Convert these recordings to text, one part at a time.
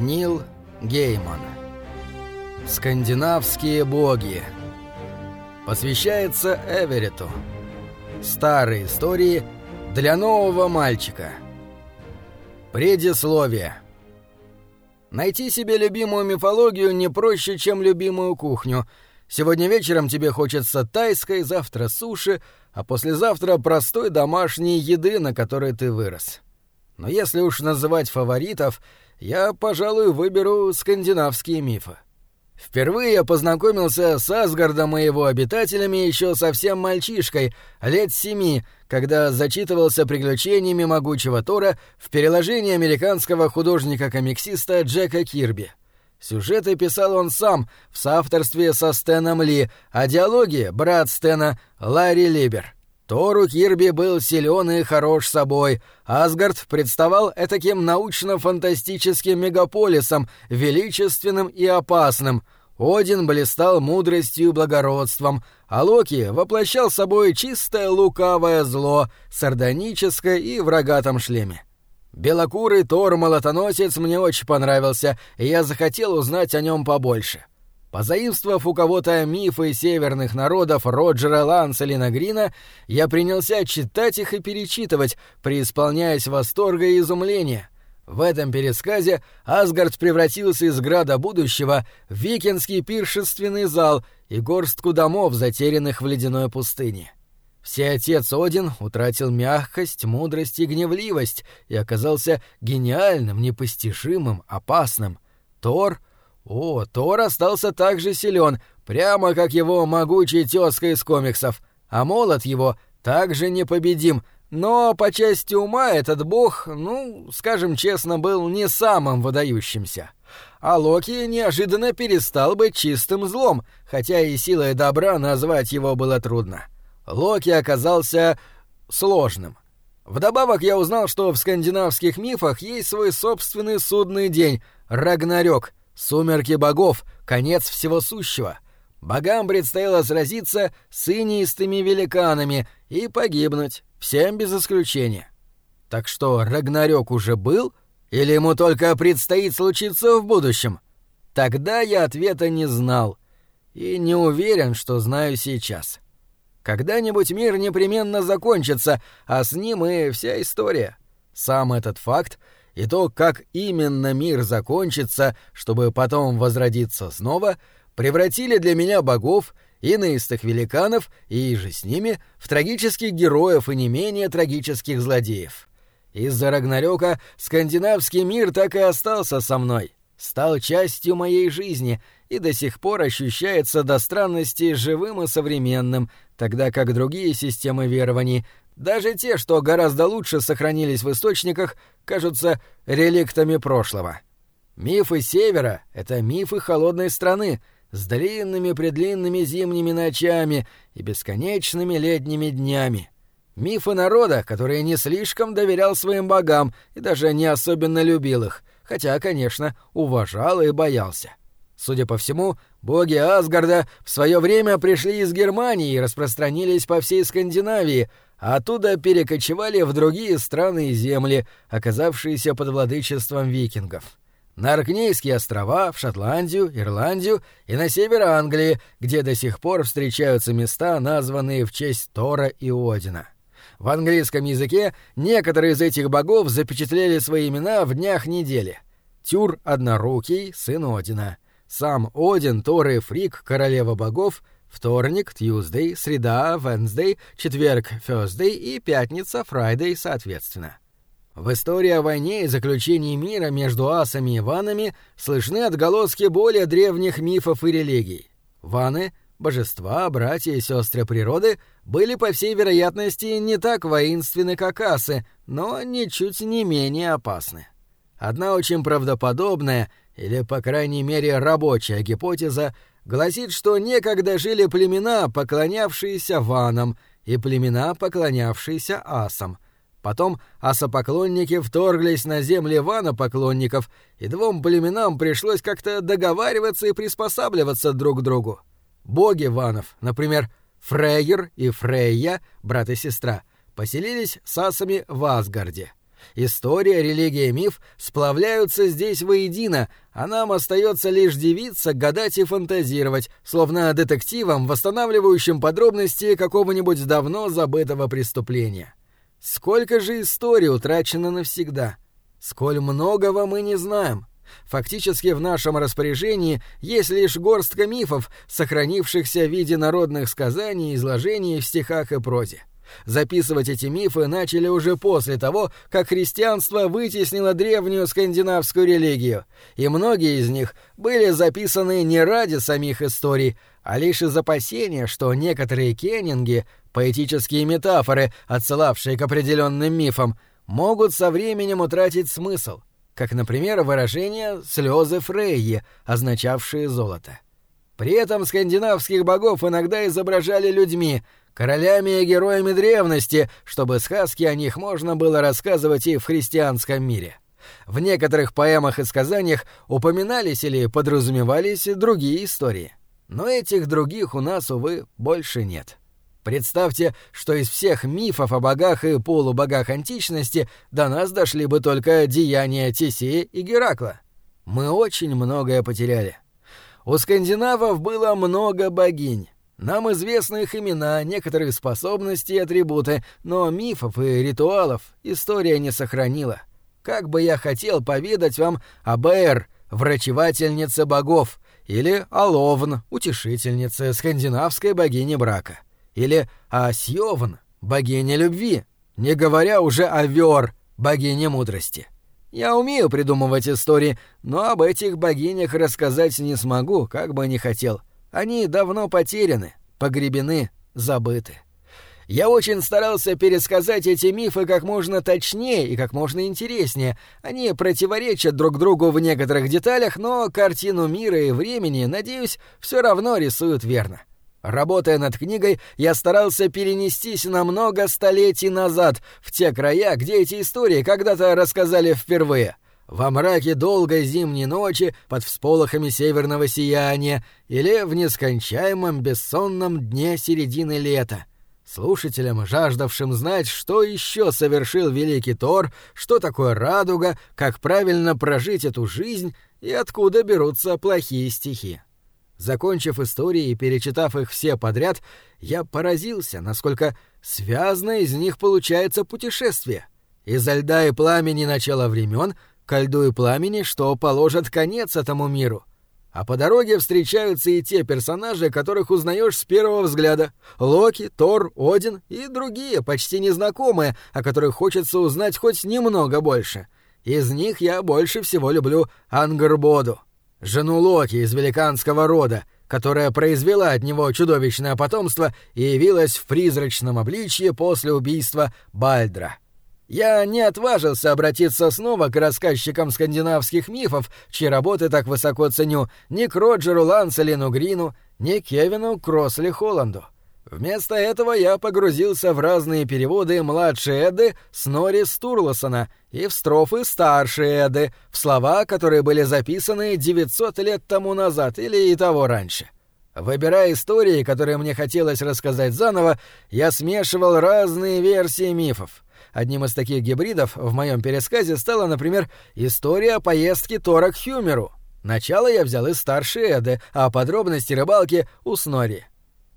Нил Гейман. Скандинавские боги. Посвящается Эверету. Старые истории для нового мальчика. Предисловие. Найти себе любимую мифологию не проще, чем любимую кухню. Сегодня вечером тебе хочется тайской, завтра суши, а послезавтра простой домашней еды, на которой ты вырос. Но если уж называть фаворитов, я, пожалуй, выберу скандинавские мифы. Впервые я познакомился с Асгардом и его обитателями еще совсем мальчишкой, лет семи, когда зачитывался приключениями могучего Тора в переложении американского художника-комиксиста Джека Кирби. Сюжеты писал он сам, в соавторстве со Стэном Ли, а диалоги — брат Стэна, Ларри Либер. Тору Кирби был силен и хорош собой. Асгард представал этаким научно-фантастическим мегаполисом, величественным и опасным. Один блистал мудростью и благородством, а Локи воплощал собой чистое лукавое зло, сардоническое и в рогатом шлеме. Белокурый Тор-молотоносец мне очень понравился, и я захотел узнать о нем побольше. Позаимствовав у кого-то мифы северных народов Роджера Ланселина Грина, я принялся читать их и перечитывать, преисполняясь восторга и изумления. В этом пересказе Асгард превратился из града будущего в викинский пиршественный зал и горстку домов, затерянных в ледяной пустыне. Всеотец Один утратил мягкость, мудрость и гневливость и оказался гениальным, непостижимым, опасным. Тор — о, Тор остался так же силен, прямо как его могучий тезка из комиксов, а молот его также непобедим, но по части ума этот бог, ну, скажем честно, был не самым выдающимся. А Локи неожиданно перестал быть чистым злом, хотя и силой добра назвать его было трудно. Локи оказался сложным. Вдобавок я узнал, что в скандинавских мифах есть свой собственный судный день — Рагнарёк — Сумерки богов, конец всего сущего. Богам предстояло сразиться с инистыми великанами и погибнуть, всем без исключения. Так что Рагнарёк уже был, или ему только предстоит случиться в будущем? Тогда я ответа не знал и не уверен, что знаю сейчас. Когда-нибудь мир непременно закончится, а с ним и вся история. Сам этот факт — и то, как именно мир закончится, чтобы потом возродиться снова, превратили для меня богов, иноистых великанов и же с ними в трагических героев и не менее трагических злодеев. Из-за Рагнарёка скандинавский мир так и остался со мной, стал частью моей жизни и до сих пор ощущается до странности живым и современным, тогда как другие системы верований даже те, что гораздо лучше сохранились в источниках, кажутся реликтами прошлого. Мифы Севера — это мифы холодной страны, с длинными-предлинными зимними ночами и бесконечными летними днями. Мифы народа, который не слишком доверял своим богам и даже не особенно любил их, хотя, конечно, уважал и боялся. Судя по всему, боги Асгарда в свое время пришли из Германии и распространились по всей Скандинавии, оттуда перекочевали в другие страны и земли, оказавшиеся под владычеством викингов. На Оркнейские острова, в Шотландию, Ирландию и на север Англии, где до сих пор встречаются места, названные в честь Тора и Одина. В английском языке некоторые из этих богов запечатлели свои имена в днях недели. Тюр — однорукий, сын Одина. Сам Один, Тор и Фригг, королева богов — Вторник, Tuesday, среда, Wednesday, четверг, Thursday и пятница, Friday, соответственно. В истории о войне и заключении мира между асами и ванами слышны отголоски более древних мифов и религий. Ваны, божества, братья и сестры природы, были, по всей вероятности, не так воинственны, как асы, но ничуть не менее опасны. Одна очень правдоподобная, или, по крайней мере, рабочая гипотеза гласит, что некогда жили племена, поклонявшиеся ванам, и племена, поклонявшиеся асам. Потом асопоклонники вторглись на земли ванопоклонников, и двум племенам пришлось как-то договариваться и приспосабливаться друг к другу. Боги ванов, например, Фрейер и Фрейя, брат и сестра, поселились с асами в Асгарде. История, религия, миф сплавляются здесь воедино, а нам остается лишь дивиться, гадать и фантазировать, словно детективом, восстанавливающим подробности какого-нибудь давно забытого преступления. Сколько же историй утрачено навсегда? Сколь многого мы не знаем? Фактически в нашем распоряжении есть лишь горстка мифов, сохранившихся в виде народных сказаний, изложений в стихах и прозе. Записывать эти мифы начали уже после того, как христианство вытеснило древнюю скандинавскую религию, и многие из них были записаны не ради самих историй, а лишь из опасения, что некоторые кеннинги, поэтические метафоры, отсылавшие к определенным мифам, могут со временем утратить смысл, как, например, выражение «слезы Фрейи», означавшие золото. При этом скандинавских богов иногда изображали людьми — королями и героями древности, чтобы сказки о них можно было рассказывать и в христианском мире. В некоторых поэмах и сказаниях упоминались или подразумевались другие истории. Но этих других у нас, увы, больше нет. Представьте, что из всех мифов о богах и полубогах античности до нас дошли бы только деяния Тесея и Геракла. Мы очень многое потеряли. У скандинавов было много богинь, нам известны их имена, некоторые способности и атрибуты, но мифов и ритуалов история не сохранила. Как бы я хотел поведать вам об Эр, врачевательнице богов, или о Ловн, утешительнице скандинавской богини брака, или о Сьовн, богине любви, не говоря уже о Вёр, богине мудрости. Я умею придумывать истории, но об этих богинях рассказать не смогу, как бы ни хотел. Они давно потеряны, погребены, забыты. Я очень старался пересказать эти мифы как можно точнее и как можно интереснее. Они противоречат друг другу в некоторых деталях, но картину мира и времени, надеюсь, все равно рисуют верно. Работая над книгой, я старался перенестись на много столетий назад, в те края, где эти истории когда-то рассказали впервые — во мраке долгой зимней ночи под всполохами северного сияния или в нескончаемом бессонном дне середины лета. Слушателям, жаждавшим знать, что еще совершил великий Тор, что такое радуга, как правильно прожить эту жизнь и откуда берутся плохие стихи. Закончив истории и перечитав их все подряд, я поразился, насколько связно из них получается путешествие. Изо льда и пламени начала времен — ко льду и пламени, что положат конец этому миру. А по дороге встречаются и те персонажи, которых узнаешь с первого взгляда. Локи, Тор, Один и другие, почти незнакомые, о которых хочется узнать хоть немного больше. Из них я больше всего люблю Ангарбоду, жену Локи из великанского рода, которая произвела от него чудовищное потомство и явилась в призрачном обличье после убийства Бальдра. Я не отважился обратиться снова к рассказчикам скандинавских мифов, чьи работы так высоко ценю, ни к Роджеру Ланселину Грину, ни Кевину Кросли Холланду. Вместо этого я погрузился в разные переводы младшей Эды Снори Стурлосона и в строфы старшей Эды, в слова, которые были записаны 900 лет тому назад или и того раньше. Выбирая истории, которые мне хотелось рассказать заново, я смешивал разные версии мифов — Одним из таких гибридов в моем пересказе стала, например, история поездки Тора к Хюмеру. Начало я взял из старшей Эды, а подробности рыбалки — у Снори.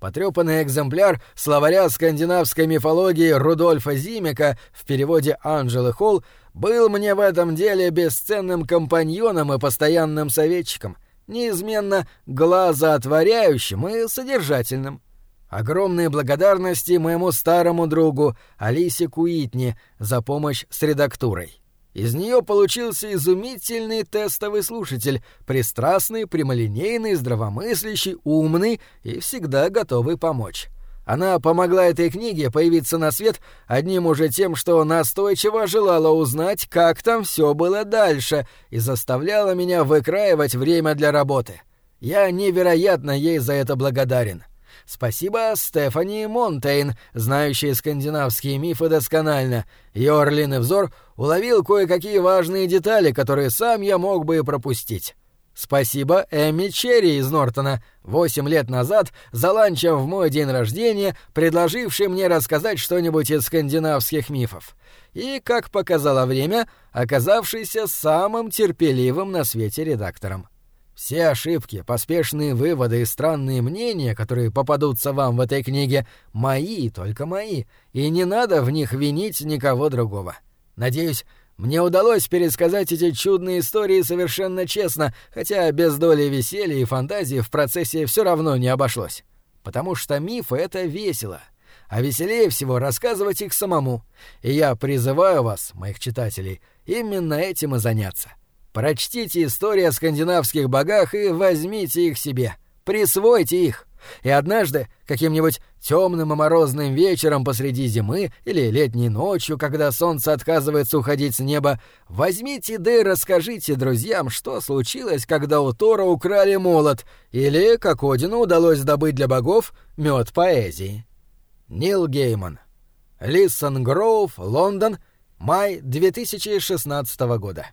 Потрепанный экземпляр словаря скандинавской мифологии Рудольфа Зимика в переводе Анжелы Холл был мне в этом деле бесценным компаньоном и постоянным советчиком, неизменно глазоотворяющим и содержательным. Огромные благодарности моему старому другу Алисе Куитни за помощь с редактурой. Из нее получился изумительный тестовый слушатель, пристрастный, прямолинейный, здравомыслящий, умный и всегда готовый помочь. Она помогла этой книге появиться на свет одним уже тем, что настойчиво желала узнать, как там все было дальше, и заставляла меня выкраивать время для работы. Я невероятно ей за это благодарен. — Спасибо Стефани Монтейн, знающей скандинавские мифы досконально. Ее орлиный взор уловил кое-какие важные детали, которые сам я мог бы и пропустить. Спасибо Эмми Черри из Нортона, восемь лет назад, за в мой день рождения, предложивший мне рассказать что-нибудь из скандинавских мифов. И, как показало время, оказавшийся самым терпеливым на свете редактором. Все ошибки, поспешные выводы и странные мнения, которые попадутся вам в этой книге, мои, только мои, и не надо в них винить никого другого. Надеюсь, мне удалось пересказать эти чудные истории совершенно честно, хотя без доли веселья и фантазии в процессе все равно не обошлось. Потому что мифы — это весело. А веселее всего рассказывать их самому. И я призываю вас, моих читателей, именно этим и заняться. Прочтите истории о скандинавских богах и возьмите их себе. Присвойте их. И однажды, каким-нибудь темным и морозным вечером посреди зимы или летней ночью, когда солнце отказывается уходить с неба, возьмите да и расскажите друзьям, что случилось, когда у Тора украли молот, или как Одину удалось добыть для богов мед поэзии. Нил Гейман. Лисон Гроув, Лондон, май 2016 года.